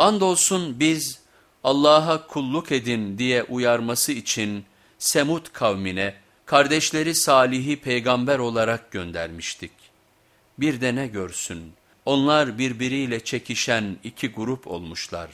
Andolsun biz Allah'a kulluk edin diye uyarması için Semud kavmine kardeşleri Salih'i peygamber olarak göndermiştik. Bir de ne görsün onlar birbiriyle çekişen iki grup olmuşlar.